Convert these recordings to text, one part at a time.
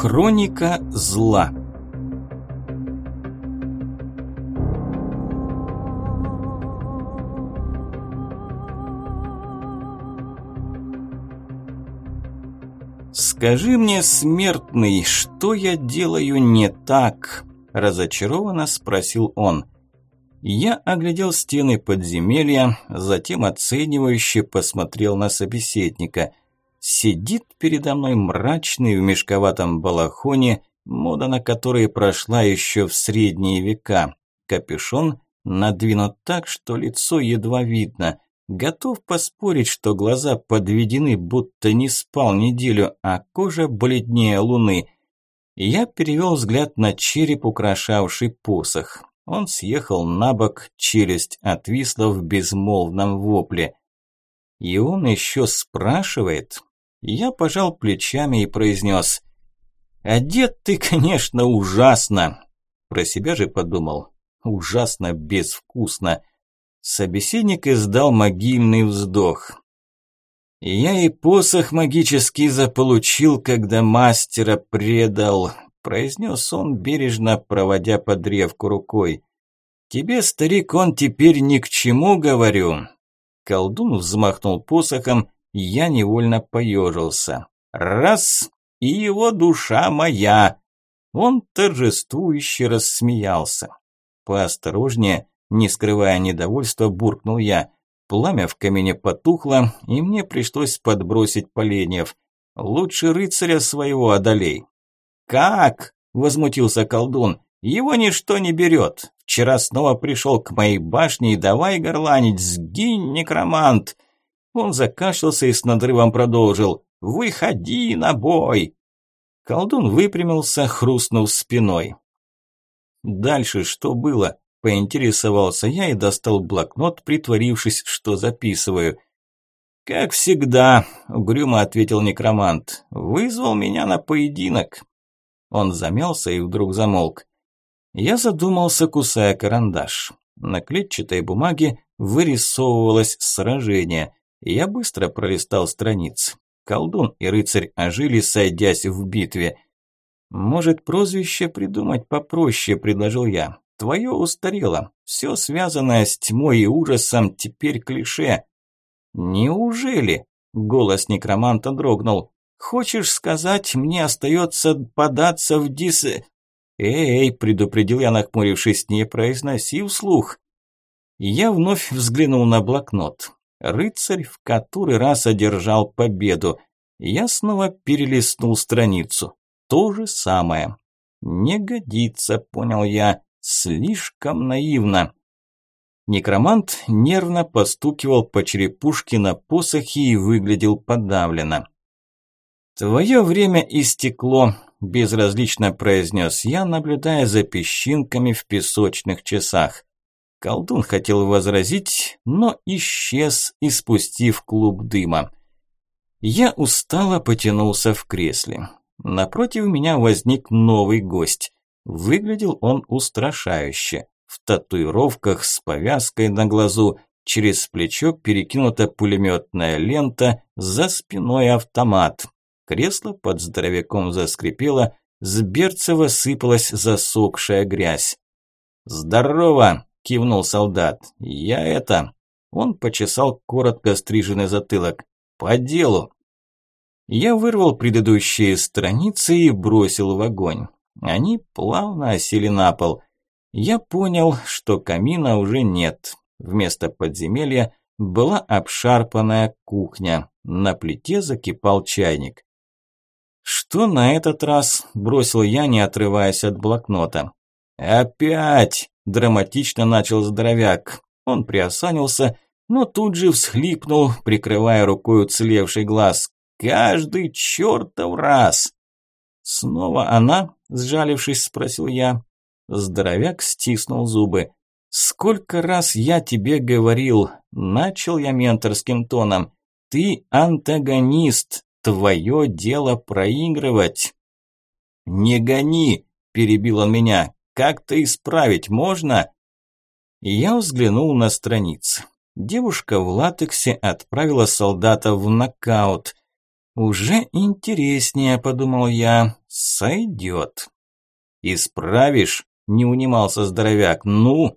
Хроника зла «Скажи мне, смертный, что я делаю не так?» – разочарованно спросил он. Я оглядел стены подземелья, затем оценивающе посмотрел на собеседника. Сидит передо мной мрачный в мешковатом балахоне, мода на который прошла еще в средние века. Капюшон надвинут так, что лицо едва видно. Готов поспорить, что глаза подведены, будто не спал неделю, а кожа бледнее луны. Я перевел взгляд на череп, украшавший посох. Он съехал на бок, челюсть отвисла в безмолвном вопле. И он еще спрашивает. Я пожал плечами и произнес. «Одет ты, конечно, ужасно!» Про себя же подумал. Ужасно безвкусно. Собеседник издал могильный вздох. «Я и посох магический заполучил, когда мастера предал произнес он, бережно проводя по древку рукой. «Тебе, старик, он теперь ни к чему, говорю». Колдун взмахнул посохом, я невольно поежился. «Раз, и его душа моя!» Он торжествующе рассмеялся. «Поосторожнее», не скрывая недовольства, буркнул я. Пламя в камине потухло, и мне пришлось подбросить поленьев. «Лучше рыцаря своего одолей». «Как?» – возмутился колдун. «Его ничто не берет. Вчера снова пришел к моей башне и давай горланить. Сгинь, некромант!» Он закашлялся и с надрывом продолжил. «Выходи на бой!» Колдун выпрямился, хрустнув спиной. «Дальше что было?» – поинтересовался я и достал блокнот, притворившись, что записываю. «Как всегда», – угрюмо ответил некромант, – «вызвал меня на поединок. Он замялся и вдруг замолк. Я задумался, кусая карандаш. На клетчатой бумаге вырисовывалось сражение. Я быстро пролистал страниц. Колдун и рыцарь ожили, сойдясь в битве. «Может, прозвище придумать попроще», – предложил я. «Твое устарело. Все связанное с тьмой и ужасом теперь клише». «Неужели?» – голос некроманта дрогнул. Хочешь сказать, мне остается податься в дис... Эй, предупредил я, нахмурившись, не произноси вслух. Я вновь взглянул на блокнот. Рыцарь в который раз одержал победу. Я снова перелистнул страницу. То же самое. Не годится, понял я. Слишком наивно. Некромант нервно постукивал по черепушке на посохе и выглядел подавленно. «Твое время истекло», – безразлично произнес я, наблюдая за песчинками в песочных часах. Колдун хотел возразить, но исчез, испустив клуб дыма. Я устало потянулся в кресле. Напротив меня возник новый гость. Выглядел он устрашающе. В татуировках с повязкой на глазу, через плечо перекинута пулеметная лента, за спиной автомат. Кресло под здоровяком заскрипело, с берца сыпалась засохшая грязь. «Здорово!» – кивнул солдат. «Я это...» Он почесал коротко стриженный затылок. «По делу!» Я вырвал предыдущие страницы и бросил в огонь. Они плавно осели на пол. Я понял, что камина уже нет. Вместо подземелья была обшарпанная кухня. На плите закипал чайник. «Что на этот раз?» – бросил я, не отрываясь от блокнота. «Опять!» – драматично начал здоровяк. Он приосанился, но тут же всхлипнул, прикрывая рукой уцелевший глаз. «Каждый чертов раз!» «Снова она?» – сжалившись, спросил я. Здоровяк стиснул зубы. «Сколько раз я тебе говорил?» – начал я менторским тоном. «Ты антагонист, Твое дело проигрывать. Не гони, перебил он меня. Как-то исправить можно? Я взглянул на страницы. Девушка в латексе отправила солдата в нокаут. Уже интереснее, подумал я, сойдет. Исправишь? Не унимался здоровяк. Ну?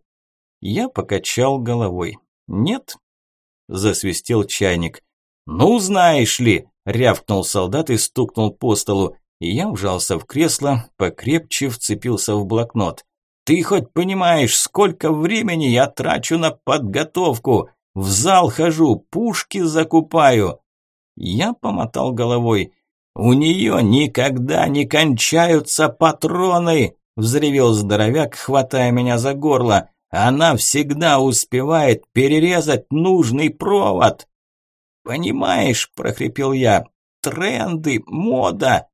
Я покачал головой. Нет. Засвистел чайник. Ну, знаешь ли, рявкнул солдат и стукнул по столу. И я вжался в кресло, покрепче вцепился в блокнот. Ты хоть понимаешь, сколько времени я трачу на подготовку? В зал хожу, пушки закупаю. Я помотал головой. У нее никогда не кончаются патроны, взревел здоровяк, хватая меня за горло. Она всегда успевает перерезать нужный провод. Понимаешь, прохрипел я. Тренды, мода.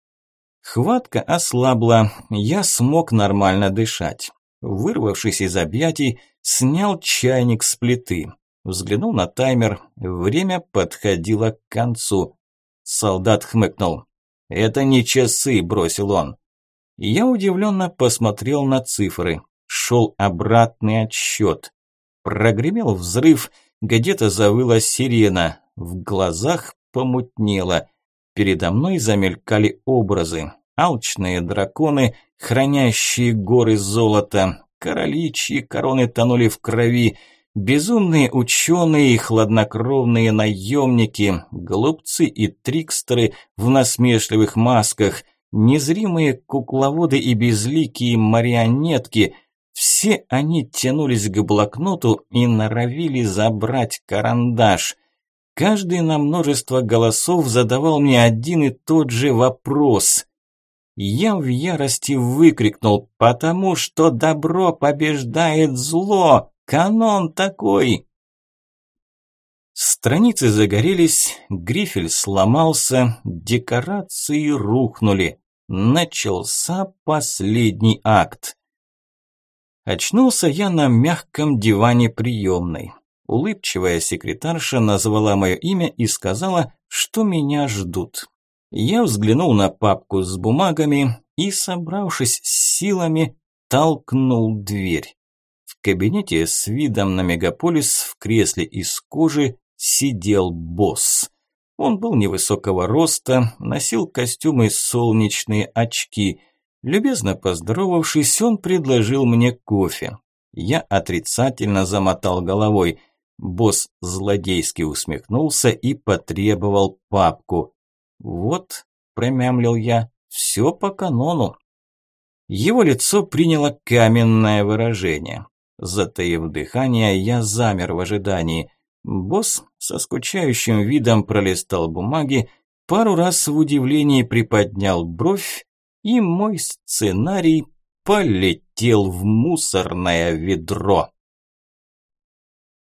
Хватка ослабла, я смог нормально дышать. Вырвавшись из объятий, снял чайник с плиты. Взглянул на таймер. Время подходило к концу. Солдат хмыкнул. «Это не часы», – бросил он. Я удивленно посмотрел на цифры. Шел обратный отсчет. Прогремел взрыв, где-то завыла сирена. В глазах помутнело. Передо мной замелькали образы. Алчные драконы, хранящие горы золота, короли, чьи короны тонули в крови, безумные ученые и хладнокровные наемники, глупцы и трикстеры в насмешливых масках, незримые кукловоды и безликие марионетки – все они тянулись к блокноту и норовили забрать карандаш – Каждый на множество голосов задавал мне один и тот же вопрос. Я в ярости выкрикнул, потому что добро побеждает зло. Канон такой. Страницы загорелись, грифель сломался, декорации рухнули. Начался последний акт. Очнулся я на мягком диване приемной. Улыбчивая секретарша назвала мое имя и сказала, что меня ждут. Я взглянул на папку с бумагами и, собравшись с силами, толкнул дверь. В кабинете с видом на мегаполис в кресле из кожи сидел босс. Он был невысокого роста, носил костюмы солнечные очки. Любезно поздоровавшись, он предложил мне кофе. Я отрицательно замотал головой. Босс злодейски усмехнулся и потребовал папку. «Вот», – промямлил я, – «все по канону». Его лицо приняло каменное выражение. Затаив дыхание, я замер в ожидании. Босс со скучающим видом пролистал бумаги, пару раз в удивлении приподнял бровь, и мой сценарий полетел в мусорное ведро.